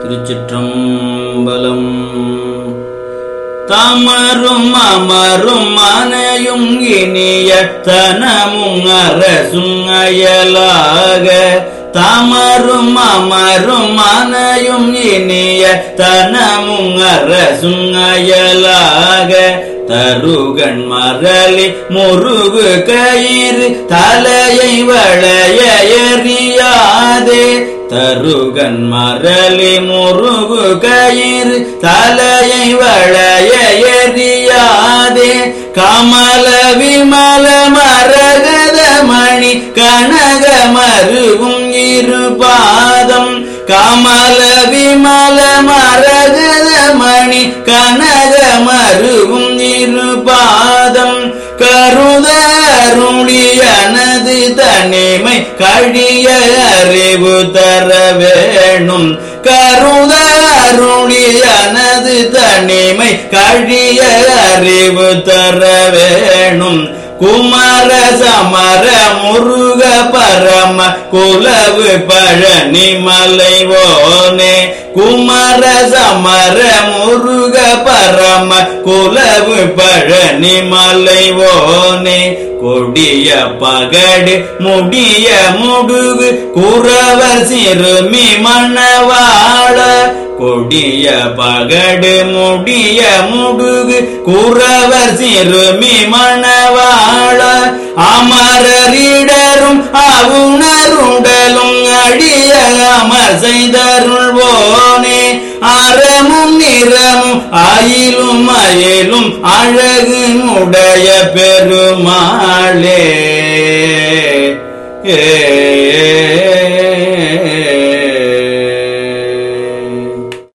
திருச்சிற்றம்பலம். தமரும் அமரும் மனையும் இனியத்தனமும் அரசும் அயலாக. தமரும் அமரும் மனையும் இனிய தனமும் அரசும் அயலாக. தருகண் மரளி முருகு கயிறு தலையை வளைய தருகன் மரளி முருகு கயிறு தலையை வளைய எரியாதே கமல விமல மரகத மணி கனக மருவும் இரு பாதம். கமல விமல மரகத மணி கனக தனிமை அறிவு தர வேணும். கருதருளியனது தனிமை கழிய அறிவு தர வேணும். குமர சமர முருக பரம குலவு பழனி மலைவோனே. குமர சமர முருக பரம குலவு பழனி மலைவோனே. கொடிய பகடு முடிய முடுகு குறவர் சிறுமி மணவாள. கொடிய பகடு முடிய முடுகு. குறவர் சிறுமி மணவாழ அமரரிடரும் அவுணருடலும் அடிய அமர் செய்தருள்வோனே. அறமும் நிறமும் அயிலும் அயிலும் அழகு உடைய பெருமாளே. ஏ